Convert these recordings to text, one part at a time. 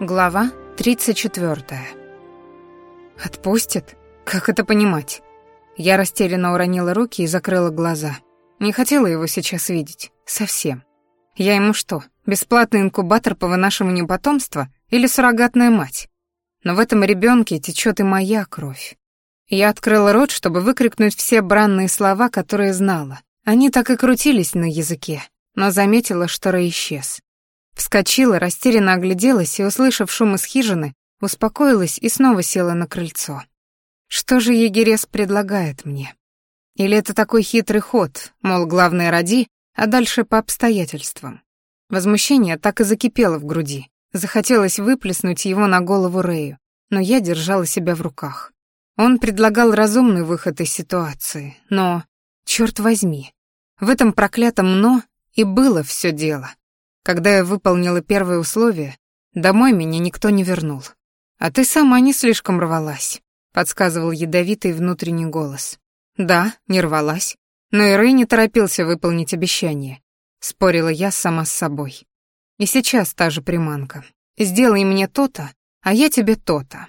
Глава 34. Отпустит? Как это понимать? Я растерянно уронила руки и закрыла глаза. Не хотела его сейчас видеть. Совсем. Я ему что, бесплатный инкубатор по вынашиванию потомства или суррогатная мать? Но в этом ребенке течет и моя кровь. Я открыла рот, чтобы выкрикнуть все бранные слова, которые знала. Они так и крутились на языке, но заметила, что Рэй исчез. Вскочила, растерянно огляделась и, услышав шум из хижины, успокоилась и снова села на крыльцо. Что же егерес предлагает мне? Или это такой хитрый ход, мол, главное ради, а дальше по обстоятельствам? Возмущение так и закипело в груди. Захотелось выплеснуть его на голову Рэю, но я держала себя в руках. Он предлагал разумный выход из ситуации, но, черт возьми, в этом проклятом «но» и было все дело. Когда я выполнила первое условие, домой меня никто не вернул. А ты сама не слишком рвалась, подсказывал ядовитый внутренний голос. Да, не рвалась, но и Рэй не торопился выполнить обещание. Спорила я сама с собой. И сейчас та же приманка. Сделай мне то-то, а я тебе то-то.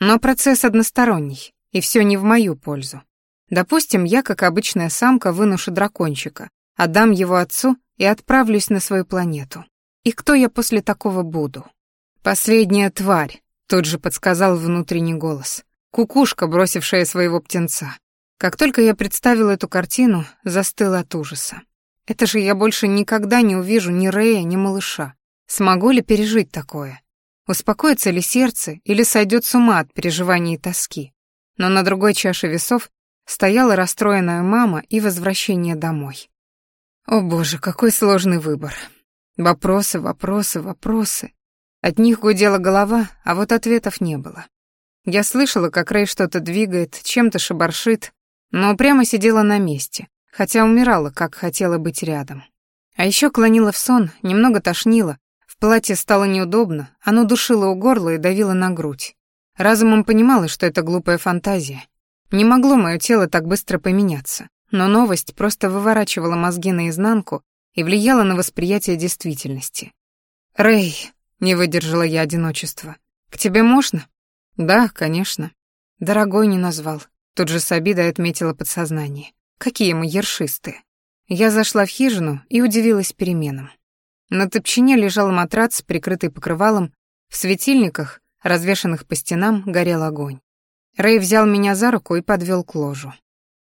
Но процесс односторонний, и все не в мою пользу. Допустим, я, как обычная самка, вынушу дракончика, отдам его отцу и отправлюсь на свою планету. И кто я после такого буду? Последняя тварь, тут же подсказал внутренний голос. Кукушка, бросившая своего птенца. Как только я представил эту картину, застыл от ужаса. Это же я больше никогда не увижу ни Рея, ни малыша. Смогу ли пережить такое? Успокоится ли сердце или сойдет с ума от переживаний и тоски? Но на другой чаше весов стояла расстроенная мама и возвращение домой. О боже, какой сложный выбор. Вопросы, вопросы, вопросы. От них гудела голова, а вот ответов не было. Я слышала, как Рэй что-то двигает, чем-то шебаршит, но прямо сидела на месте, хотя умирала, как хотела быть рядом. А еще клонила в сон, немного тошнило, в платье стало неудобно, оно душило у горла и давило на грудь. Разумом понимала, что это глупая фантазия. Не могло мое тело так быстро поменяться. Но новость просто выворачивала мозги наизнанку и влияла на восприятие действительности. «Рэй», — не выдержала я одиночества, — «к тебе можно?» «Да, конечно». Дорогой не назвал. Тут же с обидой отметила подсознание. Какие мы ершистые. Я зашла в хижину и удивилась переменам. На топчине лежал матрац, прикрытый покрывалом, в светильниках, развешанных по стенам, горел огонь. Рэй взял меня за руку и подвел к ложу.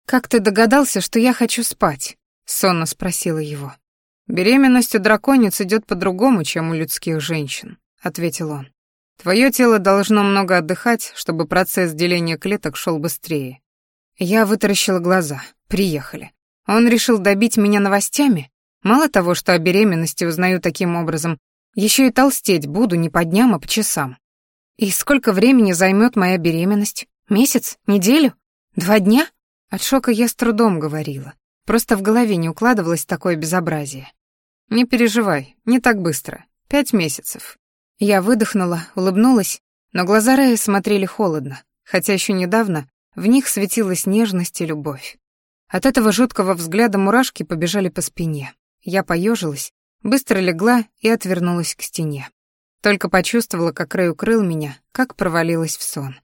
«Как ты догадался, что я хочу спать?» — сонно спросила его. «Беременность у драконец идет по-другому, чем у людских женщин», — ответил он. «Твое тело должно много отдыхать, чтобы процесс деления клеток шел быстрее». Я вытаращила глаза. Приехали. Он решил добить меня новостями? Мало того, что о беременности узнаю таким образом, еще и толстеть буду не по дням, а по часам. И сколько времени займет моя беременность? Месяц? Неделю? Два дня? От шока я с трудом говорила. Просто в голове не укладывалось такое безобразие. «Не переживай, не так быстро. Пять месяцев». Я выдохнула, улыбнулась, но глаза Рэя смотрели холодно, хотя еще недавно в них светилась нежность и любовь. От этого жуткого взгляда мурашки побежали по спине. Я поежилась, быстро легла и отвернулась к стене. Только почувствовала, как Рэй укрыл меня, как провалилась в сон.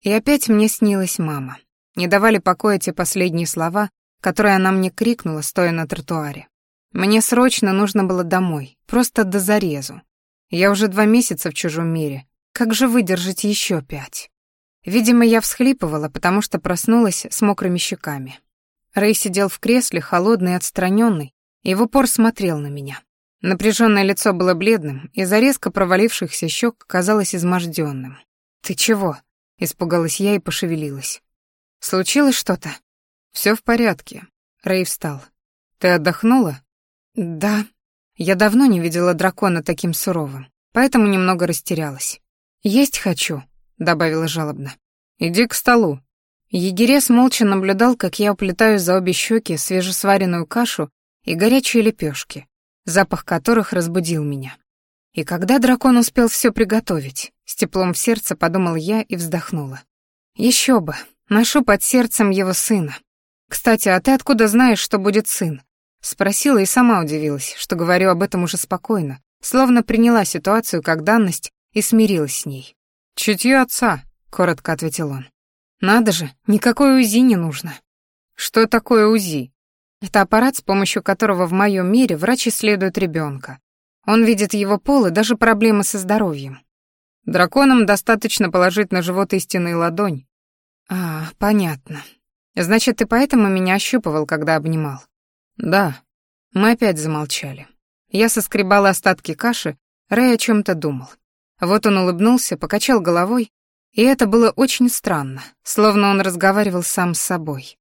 И опять мне снилась мама. Не давали покоя те последние слова, которые она мне крикнула, стоя на тротуаре. Мне срочно нужно было домой, просто до зарезу. Я уже два месяца в чужом мире. Как же выдержать еще пять? Видимо, я всхлипывала, потому что проснулась с мокрыми щеками. Рэй сидел в кресле, холодный и отстраненный, и в упор смотрел на меня. Напряженное лицо было бледным, из-за резко провалившихся щек казалось изможденным. «Ты чего?» — испугалась я и пошевелилась. Случилось что-то? Все в порядке. Рэй встал. Ты отдохнула? Да. Я давно не видела дракона таким суровым, поэтому немного растерялась. Есть хочу, добавила жалобно. Иди к столу. Егерес молча наблюдал, как я уплетаю за обе щеки свежесваренную кашу и горячие лепешки, запах которых разбудил меня. И когда дракон успел все приготовить, с теплом в сердце подумал я и вздохнула. Еще бы, Ношу под сердцем его сына. Кстати, а ты откуда знаешь, что будет сын? Спросила и сама удивилась, что говорю об этом уже спокойно, словно приняла ситуацию как данность и смирилась с ней. «Чутье отца», — коротко ответил он. «Надо же, никакой УЗИ не нужно». «Что такое УЗИ?» Это аппарат, с помощью которого в моем мире врач исследует ребенка. Он видит его пол и даже проблемы со здоровьем. Драконам достаточно положить на живот истинную ладонь. А, понятно. Значит, ты поэтому меня ощупывал, когда обнимал? Да. Мы опять замолчали. Я соскребала остатки каши, Рэй о чем то думал. Вот он улыбнулся, покачал головой, и это было очень странно, словно он разговаривал сам с собой.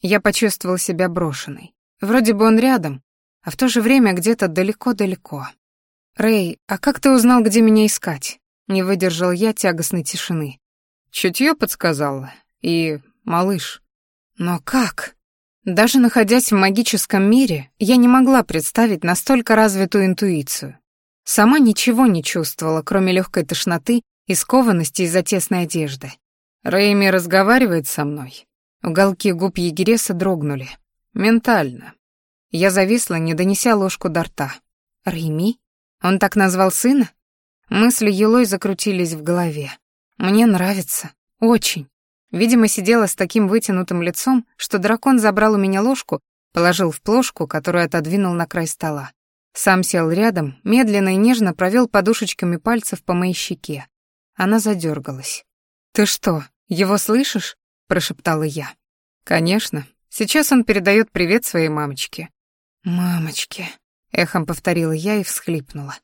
Я почувствовал себя брошенной. Вроде бы он рядом, а в то же время где-то далеко-далеко. «Рэй, а как ты узнал, где меня искать?» Не выдержал я тягостной тишины. Чутье подсказала. И малыш. Но как? Даже находясь в магическом мире, я не могла представить настолько развитую интуицию. Сама ничего не чувствовала, кроме легкой тошноты и скованности из-за тесной одежды. Рэйми разговаривает со мной. Уголки губ егереса дрогнули. Ментально. Я зависла, не донеся ложку до рта. «Рэйми? Он так назвал сына?» Мысли Елой закрутились в голове. «Мне нравится. Очень». Видимо, сидела с таким вытянутым лицом, что дракон забрал у меня ложку, положил в плошку, которую отодвинул на край стола. Сам сел рядом, медленно и нежно провел подушечками пальцев по моей щеке. Она задергалась. «Ты что, его слышишь?» — прошептала я. «Конечно. Сейчас он передает привет своей мамочке». «Мамочке», — эхом повторила я и всхлипнула.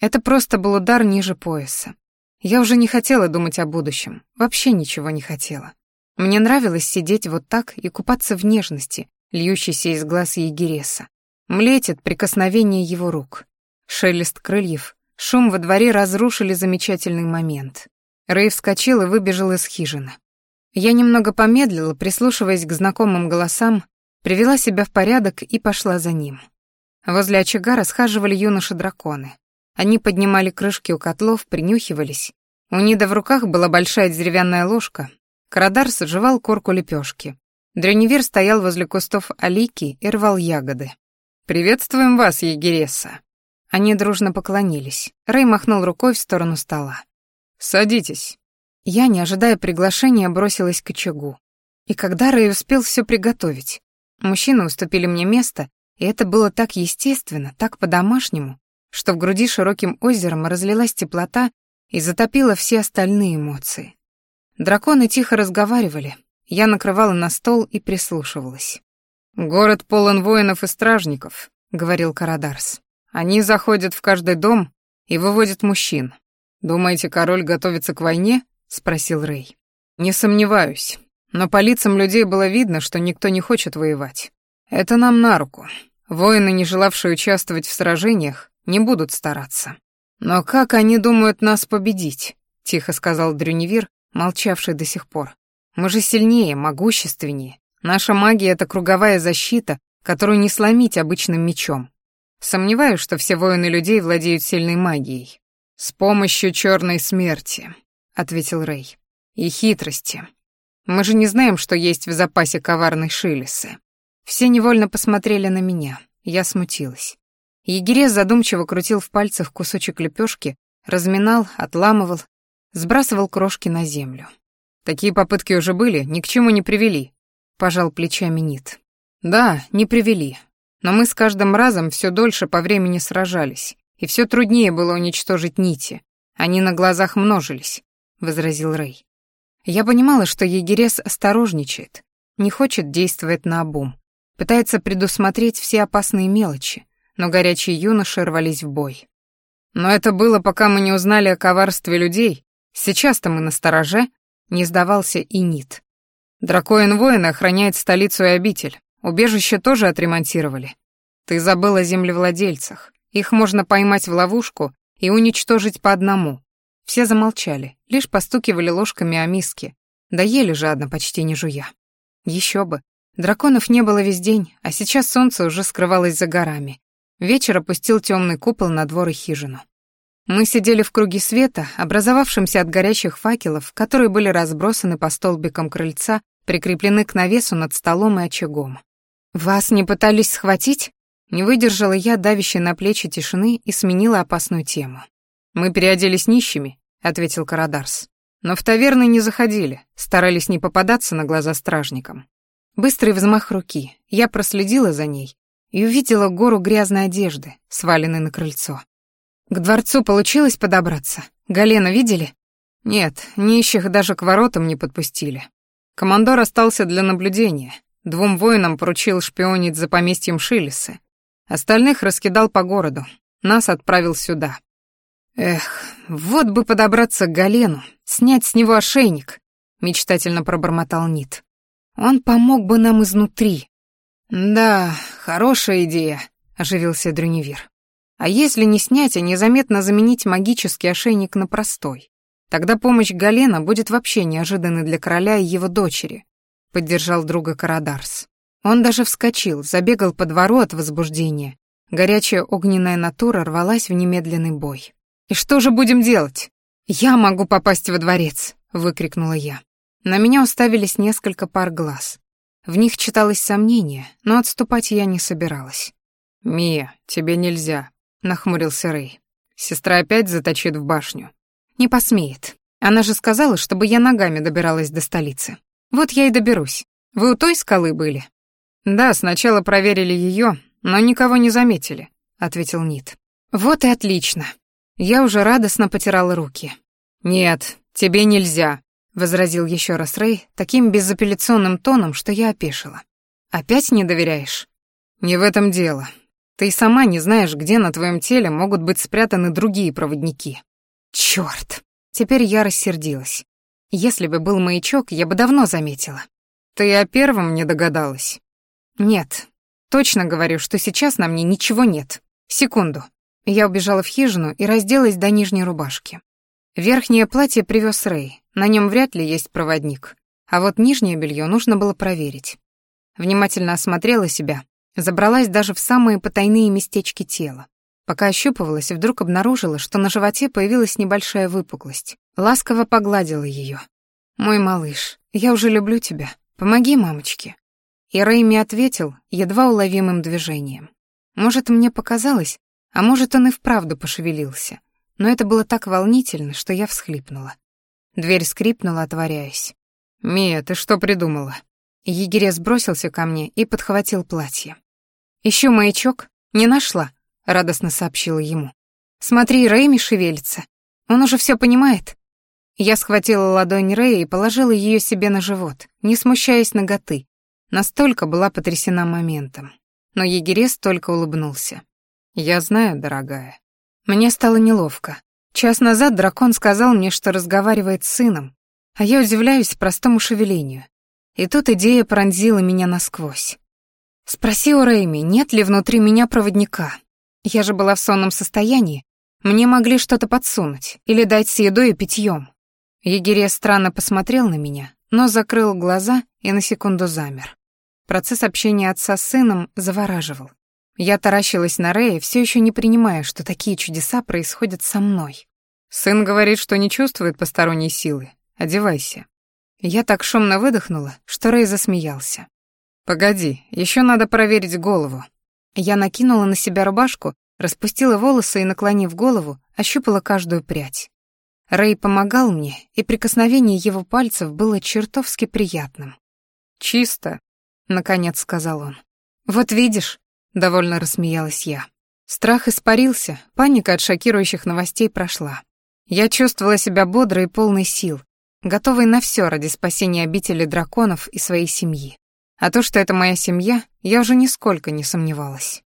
Это просто был удар ниже пояса. Я уже не хотела думать о будущем, вообще ничего не хотела. Мне нравилось сидеть вот так и купаться в нежности, льющейся из глаз Егереса. Млеть от прикосновения его рук. Шелест крыльев, шум во дворе разрушили замечательный момент. Рэй вскочил и выбежал из хижины. Я немного помедлила, прислушиваясь к знакомым голосам, привела себя в порядок и пошла за ним. Возле очага расхаживали юноши-драконы. Они поднимали крышки у котлов, принюхивались. У Нида в руках была большая деревянная ложка. Карадарс жевал корку лепешки. Дрюневер стоял возле кустов алики и рвал ягоды. «Приветствуем вас, егересса!» Они дружно поклонились. Рэй махнул рукой в сторону стола. «Садитесь». Я, не ожидая приглашения, бросилась к очагу. И когда Рэй успел все приготовить? Мужчины уступили мне место, и это было так естественно, так по-домашнему, что в груди широким озером разлилась теплота и затопила все остальные эмоции. Драконы тихо разговаривали, я накрывала на стол и прислушивалась. «Город полон воинов и стражников», — говорил Карадарс. «Они заходят в каждый дом и выводят мужчин. Думаете, король готовится к войне?» — спросил Рэй. «Не сомневаюсь, но по лицам людей было видно, что никто не хочет воевать. Это нам на руку. Воины, не желавшие участвовать в сражениях, не будут стараться. Но как они думают нас победить? Тихо сказал Дрюневир, молчавший до сих пор. Мы же сильнее, могущественнее. Наша магия — это круговая защита, которую не сломить обычным мечом. Сомневаюсь, что все воины людей владеют сильной магией. С помощью черной смерти, ответил Рэй. И хитрости. Мы же не знаем, что есть в запасе коварной Шилисы. Все невольно посмотрели на меня. Я смутилась. Егерес задумчиво крутил в пальцах кусочек лепешки, разминал, отламывал, сбрасывал крошки на землю. Такие попытки уже были, ни к чему не привели, пожал плечами Нит. Да, не привели. Но мы с каждым разом все дольше по времени сражались, и все труднее было уничтожить нити. Они на глазах множились, возразил Рэй. Я понимала, что егерес осторожничает, не хочет действовать наобум, пытается предусмотреть все опасные мелочи, но горячие юноши рвались в бой. Но это было, пока мы не узнали о коварстве людей. Сейчас-то мы на стороже, не сдавался и Нит. Дракоин-воин охраняет столицу и обитель. Убежище тоже отремонтировали. Ты забыл о землевладельцах. Их можно поймать в ловушку и уничтожить по одному. Все замолчали, лишь постукивали ложками о миске. Да ели жадно, почти не жуя. Еще бы. Драконов не было весь день, а сейчас солнце уже скрывалось за горами. Вечер опустил темный купол на двор и хижину. Мы сидели в круге света, образовавшемся от горящих факелов, которые были разбросаны по столбикам крыльца, прикреплены к навесу над столом и очагом. «Вас не пытались схватить?» Не выдержала я давящей на плечи тишины и сменила опасную тему. «Мы переоделись нищими ответил Карадарс. «Но в таверны не заходили, старались не попадаться на глаза стражникам». Быстрый взмах руки, я проследила за ней и увидела гору грязной одежды, сваленной на крыльцо. К дворцу получилось подобраться. Галена видели? Нет, нищих даже к воротам не подпустили. Командор остался для наблюдения. Двум воинам поручил шпионить за поместьем Шилисы. Остальных раскидал по городу. Нас отправил сюда. Эх, вот бы подобраться к Галену, снять с него ошейник, мечтательно пробормотал Нит. Он помог бы нам изнутри. Да, хорошая идея, оживился Дрюневир. А если не снять, а незаметно заменить магический ошейник на простой? Тогда помощь Галена будет вообще неожиданной для короля и его дочери, поддержал друга Карадарс. Он даже вскочил, забегал по двору от возбуждения. Горячая огненная натура рвалась в немедленный бой. «И что же будем делать?» «Я могу попасть во дворец», — выкрикнула я. На меня уставились несколько пар глаз. В них читалось сомнение, но отступать я не собиралась. «Мия, тебе нельзя», нахмурился Рэй. Сестра опять заточит в башню. Не посмеет. Она же сказала, чтобы я ногами добиралась до столицы. Вот я и доберусь. Вы у той скалы были? Да, сначала проверили ее, но никого не заметили, ответил Нит. Вот и отлично. Я уже радостно потирала руки. Нет, тебе нельзя, возразил еще раз Рэй таким безапелляционным тоном, что я опешила. Опять не доверяешь? Не в этом дело. Ты и сама не знаешь, где на твоем теле могут быть спрятаны другие проводники. Черт! Теперь я рассердилась. Если бы был маячок, я бы давно заметила. Ты о первом не догадалась? Нет. Точно говорю, что сейчас на мне ничего нет. Секунду. Я убежала в хижину и разделась до нижней рубашки. Верхнее платье привез Рэй. На нем вряд ли есть проводник. А вот нижнее белье нужно было проверить. Внимательно осмотрела себя Забралась даже в самые потайные местечки тела. Пока ощупывалась, вдруг обнаружила, что на животе появилась небольшая выпуклость. Ласково погладила ее. «Мой малыш, я уже люблю тебя. Помоги мамочке». И Рэйми ответил едва уловимым движением. Может, мне показалось, а может, он и вправду пошевелился. Но это было так волнительно, что я всхлипнула. Дверь скрипнула, отворяясь. «Мия, ты что придумала?» Егерес бросился ко мне и подхватил платье. Ищу маячок, не нашла», — радостно сообщила ему. «Смотри, Рэйми шевелится. Он уже все понимает». Я схватила ладонь Рэя и положила ее себе на живот, не смущаясь ноготы. Настолько была потрясена моментом. Но егерес только улыбнулся. «Я знаю, дорогая». Мне стало неловко. Час назад дракон сказал мне, что разговаривает с сыном, а я удивляюсь простому шевелению. И тут идея пронзила меня насквозь. Спроси у Рэйми, нет ли внутри меня проводника. Я же была в сонном состоянии. Мне могли что-то подсунуть или дать с едой и питьем. Егерия странно посмотрел на меня, но закрыл глаза и на секунду замер. Процесс общения отца с сыном завораживал. Я таращилась на Рэя, все еще не принимая, что такие чудеса происходят со мной. Сын говорит, что не чувствует посторонней силы. Одевайся. Я так шумно выдохнула, что Рэй засмеялся. «Погоди, еще надо проверить голову». Я накинула на себя рубашку, распустила волосы и, наклонив голову, ощупала каждую прядь. Рэй помогал мне, и прикосновение его пальцев было чертовски приятным. «Чисто», — наконец сказал он. «Вот видишь», — довольно рассмеялась я. Страх испарился, паника от шокирующих новостей прошла. Я чувствовала себя бодрой и полной сил, готовой на все ради спасения обители драконов и своей семьи. А то, что это моя семья, я уже нисколько не сомневалась.